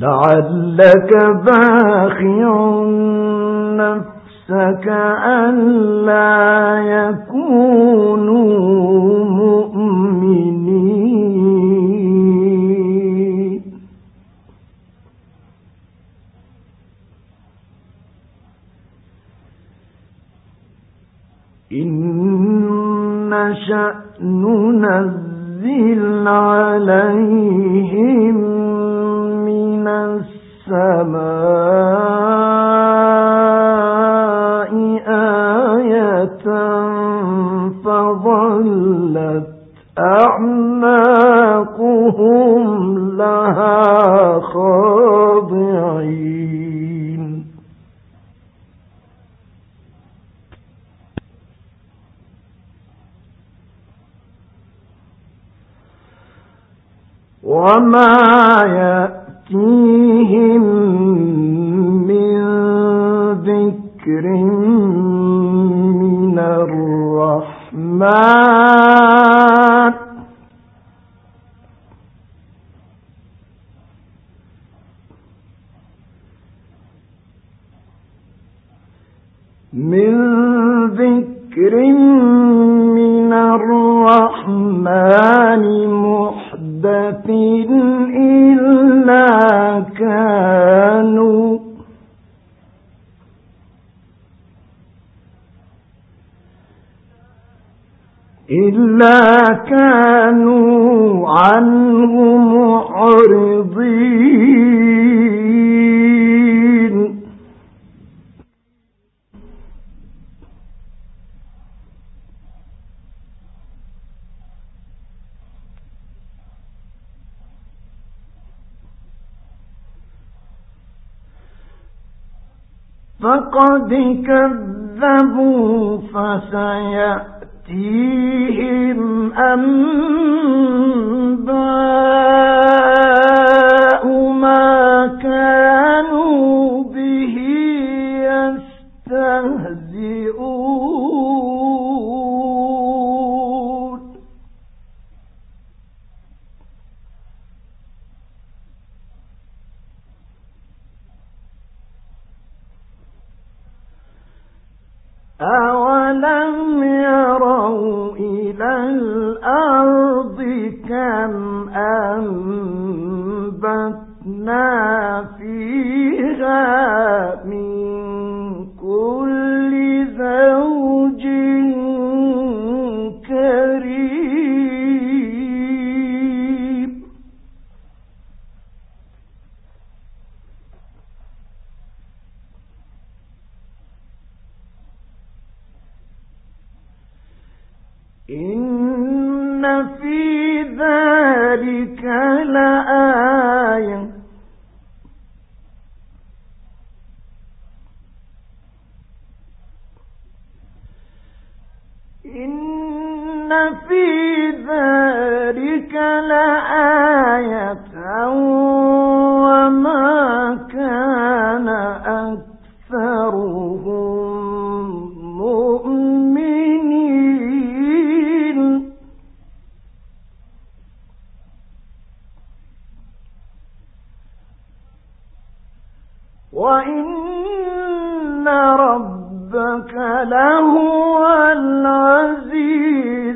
لعلك باخع نفسك ألا يكونوا مؤمنين. إن شأن ننزل عليهم السماء آية فظلت أعناقهم لها خاضعين. وما يأتي يأتيهم من ذكر من الرحمن فقد كذبوا فسيأتيهم أنباء وإن ربك لهو العزيز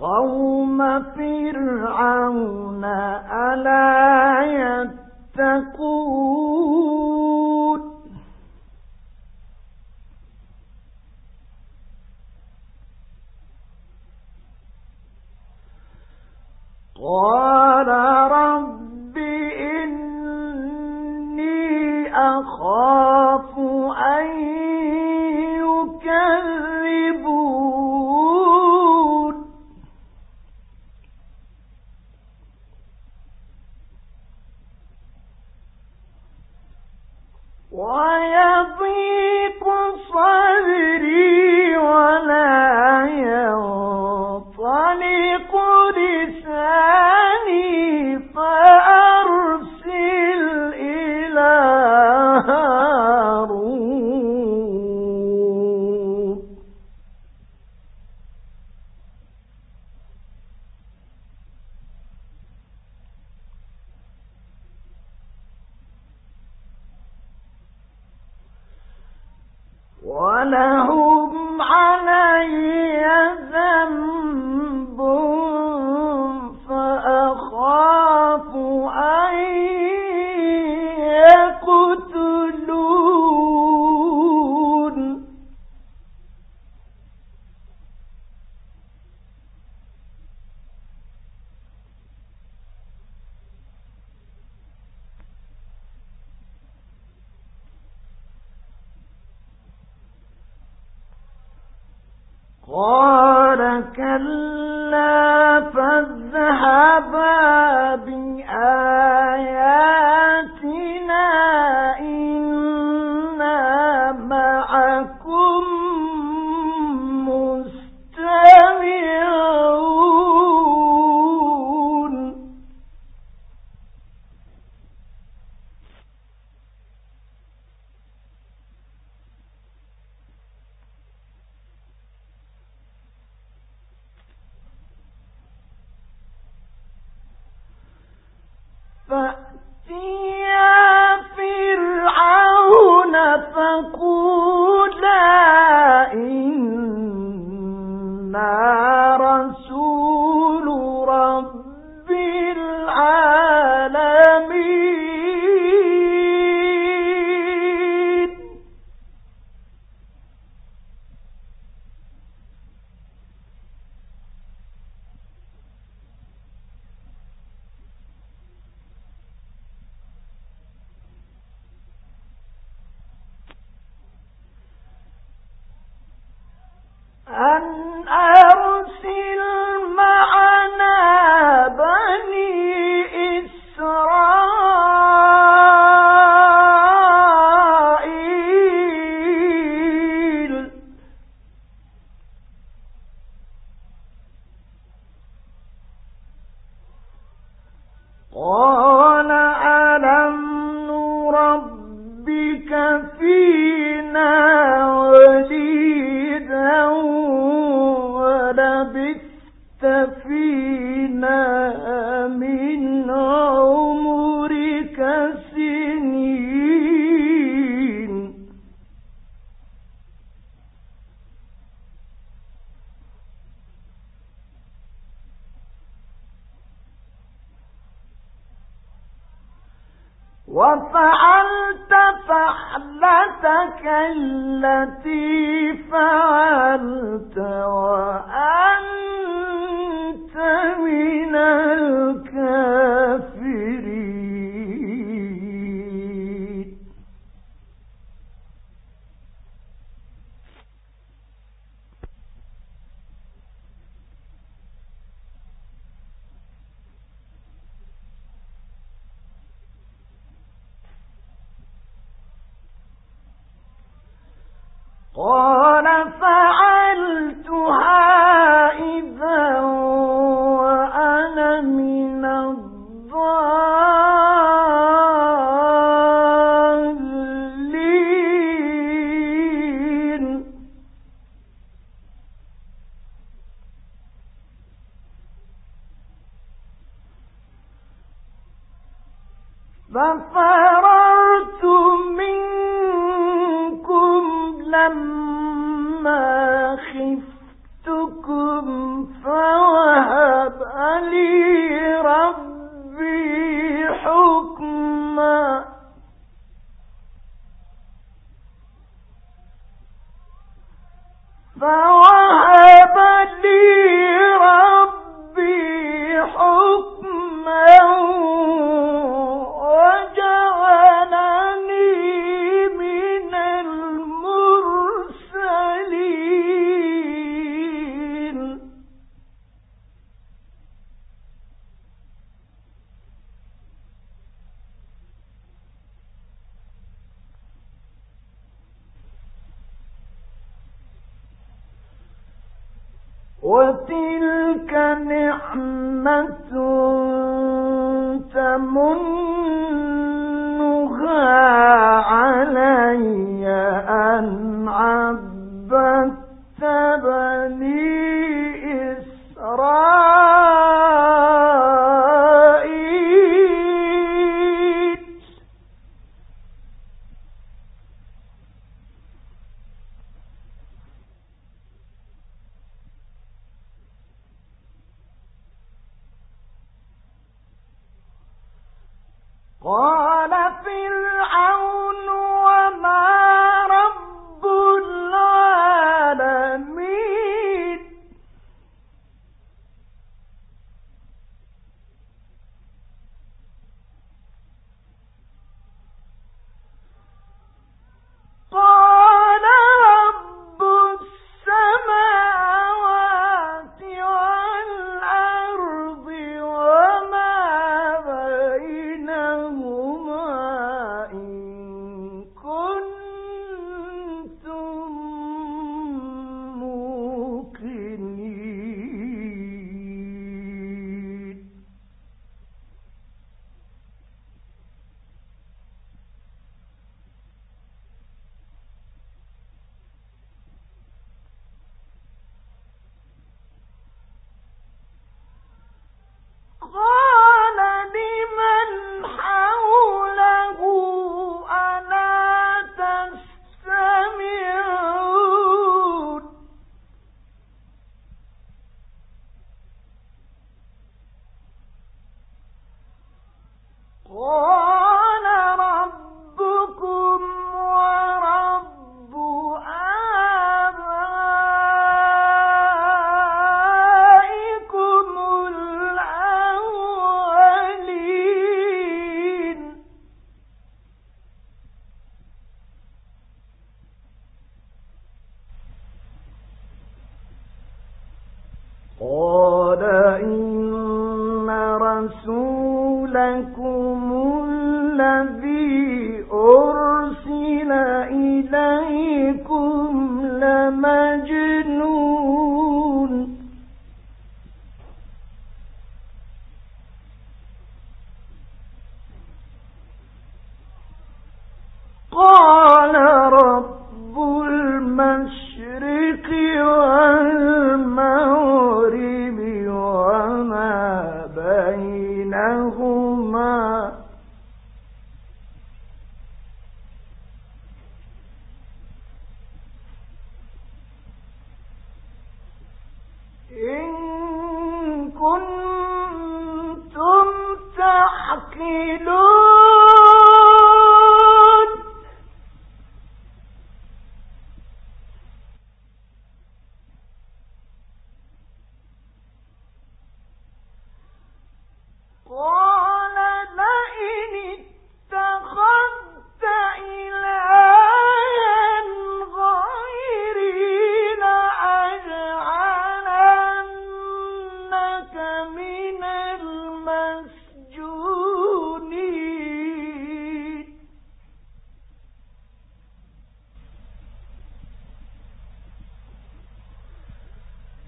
قوم فرعون ألا يتقون قال كلا العالمين قال فوق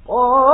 قال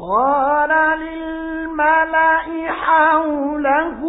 قال للملأ حوله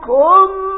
يخرجكم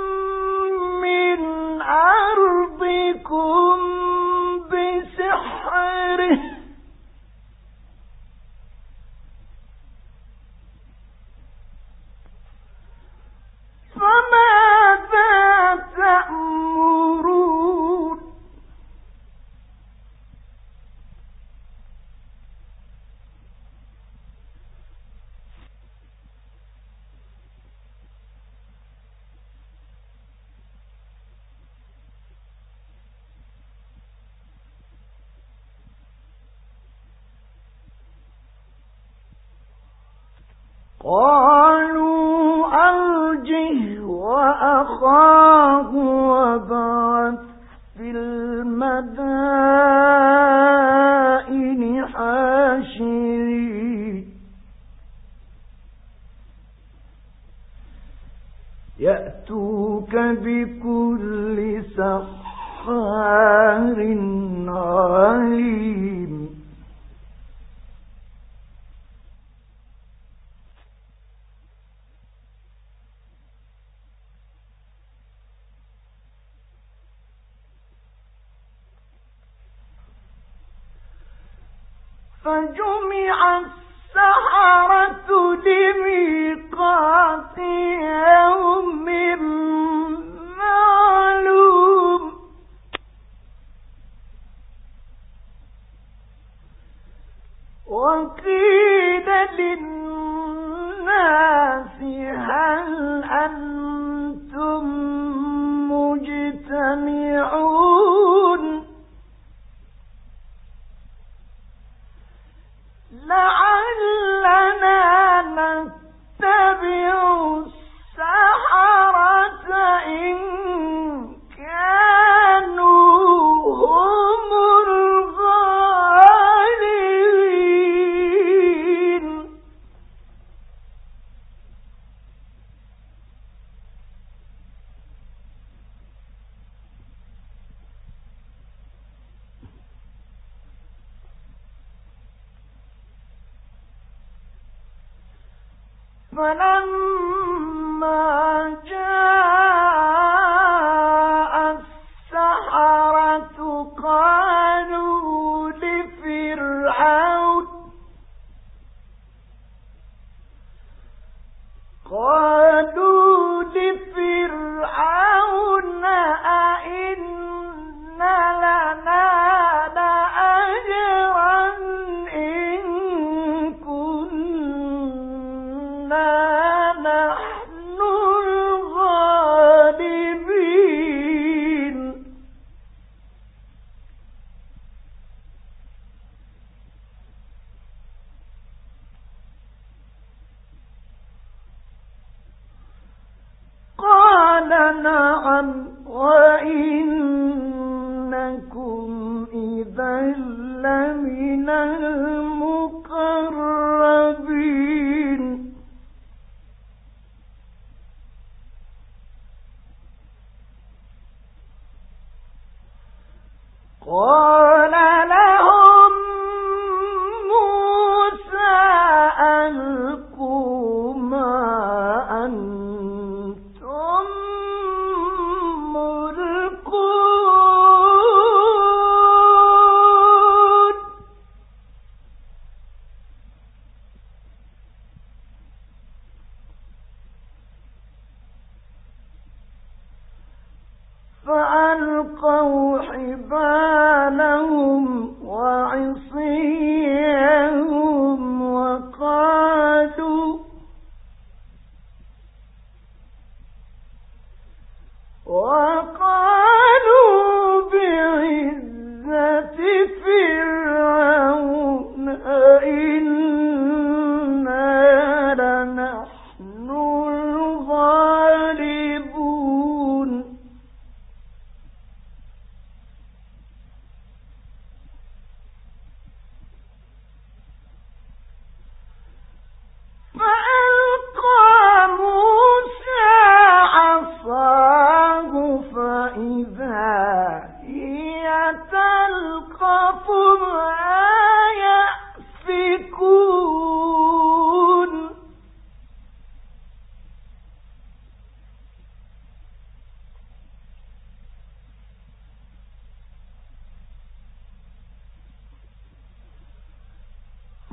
وقال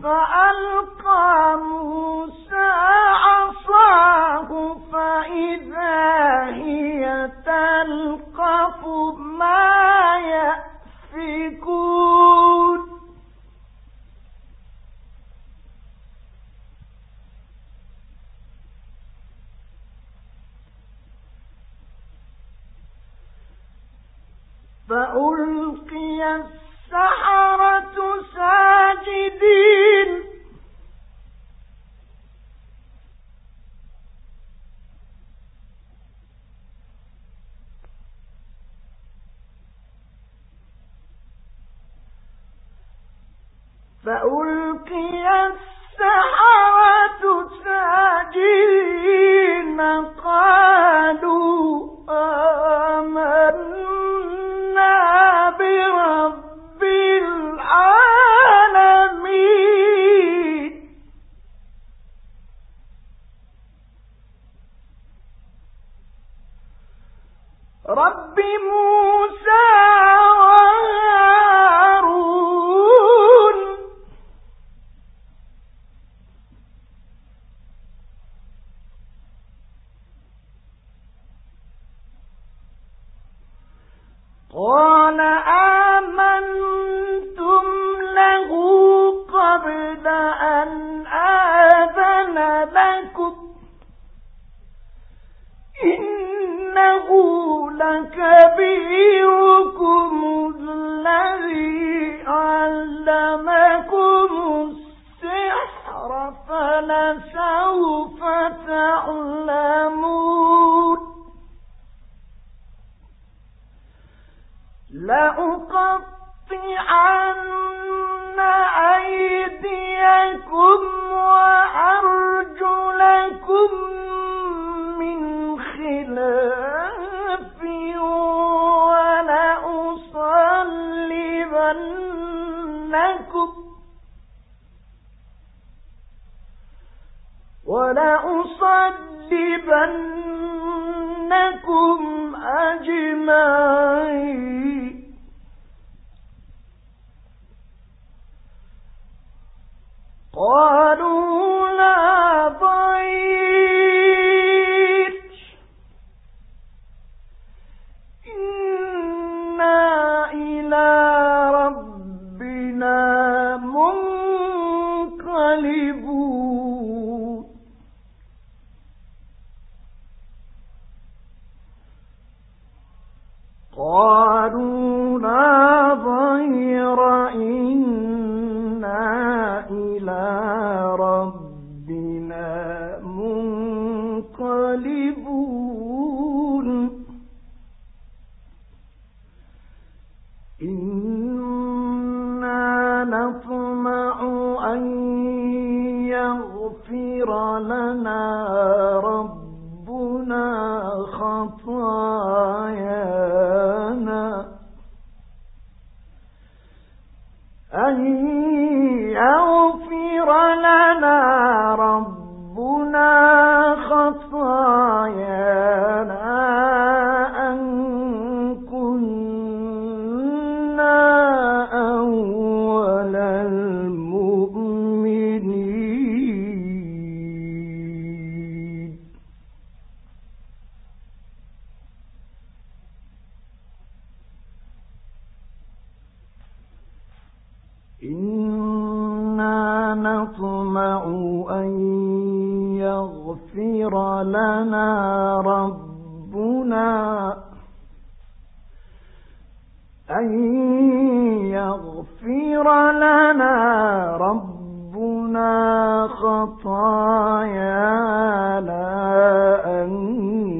فألقي لَسَ أن أن